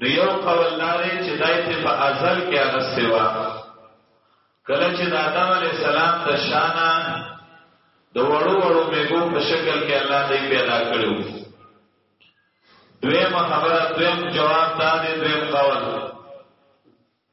نو یو قول دا دی چې دای ته په ازل کې هغه سیوا کله چې د آدم علی السلام د شانه د وړو وړو میګو په شکل کې الله دې پیدا کړو دویم خبره دویم جواب دا دی دویم قول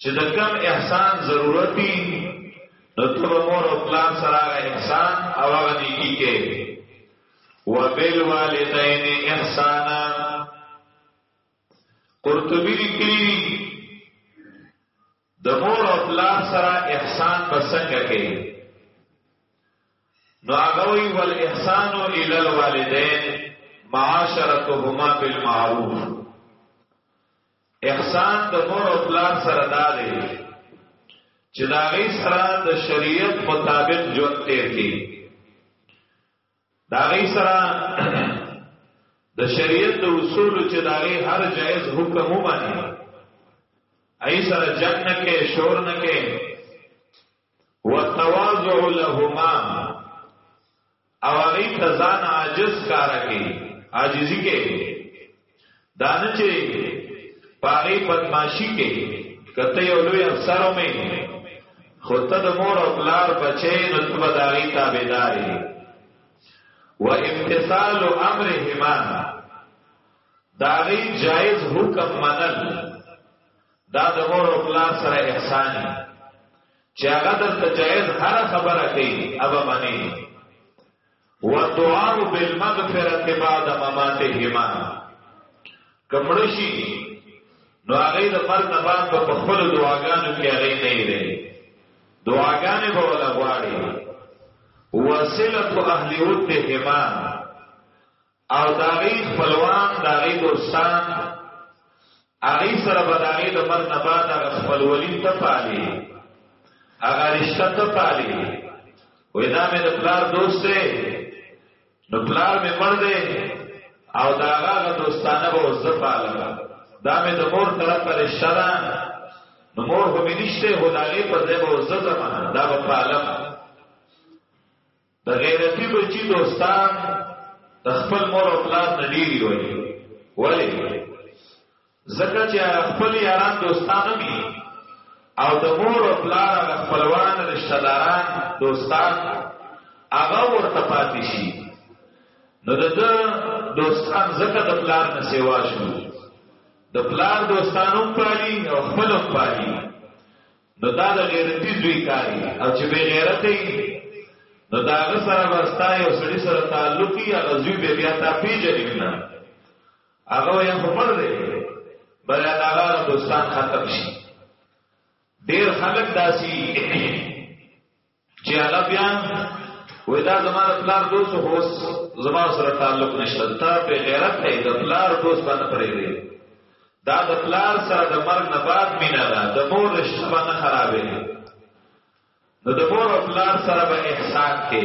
چې د کم احسان ضرورت وي نو ته به مور او پلار سره هغه احسان او هغه نیکي کې وبالوالدین احسانا قرطبی لیکلی د مور او پلار سره احسان به څنګه کوي نو هغه وی ول احسان ال الوالدین معاشرتهما بالمعروف احسان د مور او پلار سره دا دی چې دا غي سره د شریعت مطابق ژوند تیر کی دا غي سره د شریعت د اصول چې دا غي هر جایز حکم ومني ای سره جنگ نه کې شور نه کې وتواضع لهما او هغه ته ځان عاجز کار کوي عاجزي کوي دا نه چې پاره بدمعشي کوي کته یو لوی افسر مې خو ته د مور او پلار بچې نو ته به داغي تابعداري و امتثال امرهما داغي جائز حکم منل دا د مور او پلار سره احسان دی چې هغه درته جایز هر خبره کوي ابا باندې ودعاء بالمغفرة بعد مماتهما کمړشي نو هغه د مرګ نه بعد په خپل دعاګانو کې هغه نه لري دعاګانې به ولا غواړي وسلت اهل ودهما او د هغې خپلوان د هغې دوستان هغې سره به د هغې د مرګ نه بعد هغه خپلولي ته پالي هغه رشته ته پالي وې دا مې د پلار دوست دی نو پلار مې مړ دی او دا هغه دوستانه به اوس زه پالم دا مې د مور طرف پر رشته ده نو مور خو مې نشته خو د هغې په ځای به اوس زه ځم دا به پالم د غیرتی بچی دوستان د خپل مور او پلار نه ډیری وایي ولی زکه چې هغه خپل یاران دوستان می او د مور او پلار هغه خپلوان رشتہ داران دوستان هغه ورته پاتې شي نو د دوستان زکه د پلار نه سیوا شو د پلار دوستانو پالي او خپل پالي نو دا د غیرتی زوی کاری او چې به غیرت دی نو دا هغه سره ورستا یو سړي سره تعلق یې هغه زوی به بیا تا پیژنې نه هغه یې خبر دی بل هغه دوستان ختم شي ډیر خلک داسي چې هغه بیا وې دا زما د پلار دوست هوس زما سره تعلق نشته تا په غیرت ته د پلار دوست باندې پرې دی دا د پلار سره د مرګ نه بعد مینا ده د مور رشتہ باندې خرابې نو د مور او پلار سره به احسان کې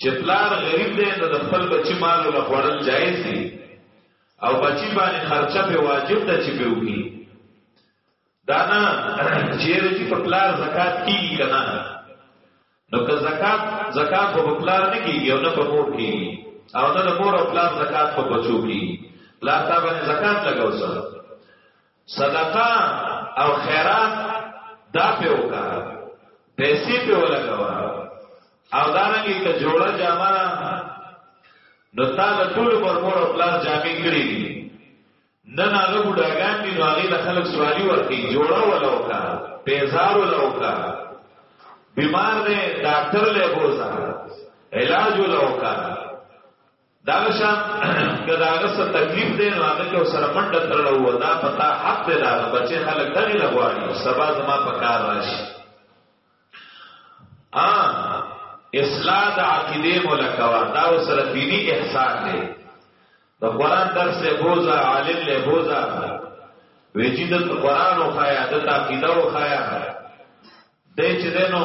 چې پلار غریب دی نو د خپل بچی مال له خوړل جایز دی او بچی باندې خرچه په واجب ده چې پیوږي دا نه چې رچی په پلار زکات کیږي کنه نو که زکات زکات په پلار نه کیږي او نه په مور کیږي او نه د مور او پلار زکات په بچو کیږي پلار تا باندې زکات لګاو سره صدقه او خیرات دا په وکا پیسې په ولګوا او دا نه کې ته جوړه جامه نو تا د ټول پر مور او پلار جامې کړې دي نن هغه بډاګان دي نو هغه له خلک سوالي ورکي جوړه ولا وکا پیزار ولا وکا بیمار دی ډاکټر له بوزا علاج ولا وکا دا شان که دا هغه څه تکلیف دی نو هغه کې سره منډه تړلو و دا پتا حق دی دا بچي خلک دغه لغواړي سبا زما په کار راشي ا اصلاح د عقیده ملکوا دا سره دینی احسان دی د قران درس له بوزا عالم له بوزا وجید قران او خیا د عقیده او خیا د چې دینو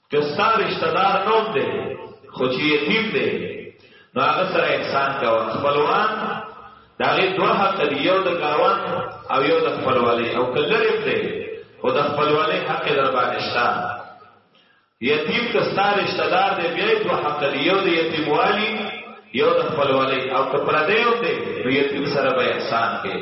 که ستا رشتہ دار نوم دی خو چې یتیم دی نو هغه سره احسان کوه خپلوان دا غي دوه حق دی یو د کاروان او یو د خپلوالي او کله رښتې او د خپلوالي حق در باندې شته یتیم که ستا رشتہ دار دی بیا دوه حق دی یو د یتیموالي یو د خپلوالي او که پردیو دی نو یتیم سره به احسان کوي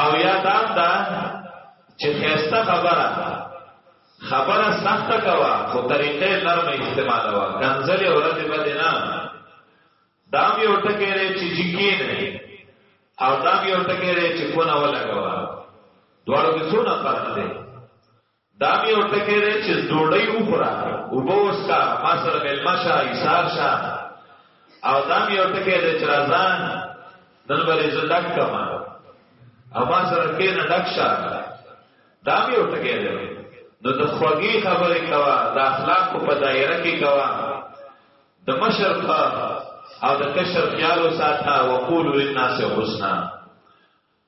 او یا دا دا چې خسته خبره خبره سخته کوا خو طریقې نرم استعمال وا کنځلې اورته باندې نه دا مې ورته کېره چې جکی نه او دا مې ورته کېره چې کو نه ولګوا دواړو کې څونه فرق دی دا مې یو ټکی دی چې ډوډۍ وخوره اوبه وڅښه ما سره مېلمه شه ایسار شه او دا مې یو ټکی دی چې راځه نن به دې زه ډک کړم او ما سره کېنه ډک شه دا مې یو ټکی دی نو د خوږې خبرې کوه د اخلاقو په دایره کې کوه د مشر په او د کشر خیال وساته وقولو للناس حسنا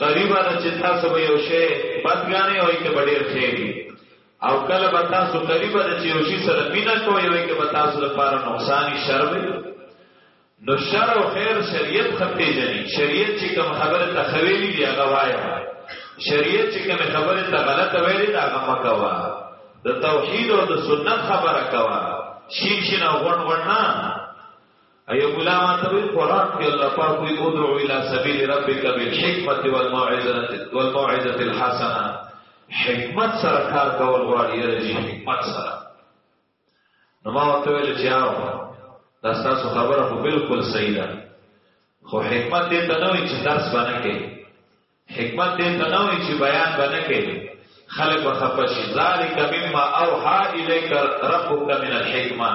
قریبا ده چې تاسو به یو شی بد غنئ او یې به ډیر خېږي او کله به تاسو قریبا ده چې یو شی سره مینه کوئ او یې به تاسو لپاره نقصان شر وي نو شر او خیر شریعت خپې جنې شریعت چې کوم خبره تخویلی دی هغه وایي شریعت چې کوم خبره ته غلطه ویلې دا هغه مکوا د توحید او د سنت خبره کوا شین شین او غون غون نه ایو مولا ما ته وی قران کې الله پاک وی ادعو الى سبیل ربک بالحکمت والموعظه والموعظه الحسنه حکمت سره کار کول غواړي یی حکمت سره نو ما ته ویل چې آو دا تاسو خبره خو بالکل صحیح ده خو حکمت دې ته نه وی چې درس باندې کې حکمت دې ته نه وي چې بیان به نه کوي خلق به خپه شي ذالک مما اوحا الیک ربک من الحکمه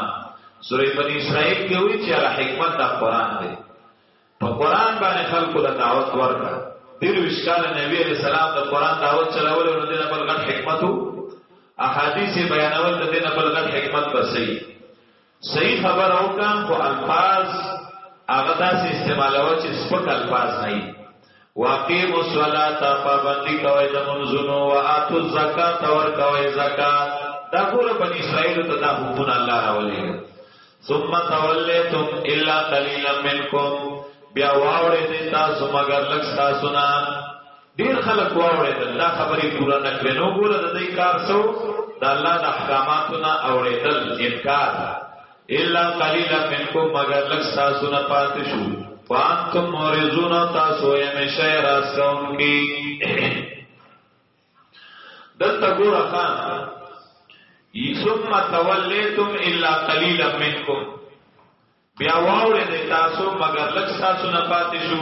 سورې بنی اسرائیل کې وی چې هغه حکمت د قران دی په قران باندې خلکو له دعوت ورکړه دیر وشکال نبی علیہ السلام د قران دعوت چلاول نو دینه بل غټ حکمت احادیث بیانول د دینه بل غټ حکمت بسې صحیح خبر او کا خو الفاظ هغه داسې استعمالوه چې سپک الفاظ نه وي واقیم الصلاۃ پابندی کوي د منځونو او اتو زکات ور کوي زکات دا ګور بنی اسرائیل ته دا حکم الله راولې ثم تولیتم الا قلیلا منکم بیا واوړې دې تاسو مگر لږ تاسو نه ډیر خلک واوړېدل دا خبرې پوره نه کړې نو ګوره د دې کار سو د الله د احکاماتو نه اوړېدل انکار الا قليلا منکم مگر لږ تاسو نه پاتې شو وانتم مورزون تاسو یې مشه راستون کی دلته ګوره خان ثم تولیتم الا قليلا منکم بیا واوړې تاسو مگر لږ تاسو نه پاتې شو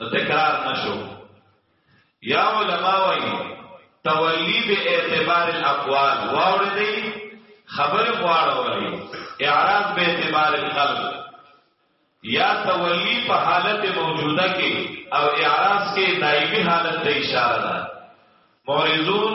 نو تکرار نشو یا علماء وایي تولی به اعتبار الاقوال واوړې دی خبر واړولې اعراض به اعتبار القلب یا تولی په حالت موجوده کې او اعراض کې دایمي حالت ته اشاره ده مورزون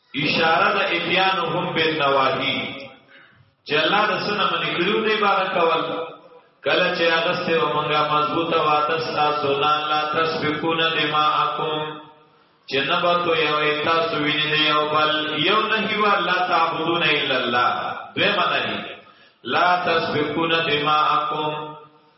اشاره د اتیانهم بالنواهی چې الله د سنه منې کړو نه بار کول کله چې هغه سه ومنګه مضبوطه واده تاسو نه لا تسبقون دماءکم چې نه به تو یو تاسو ویني دی او بل یو نه هیو الله تعبدون الا الله دوی منه لا تسبقون دماءکم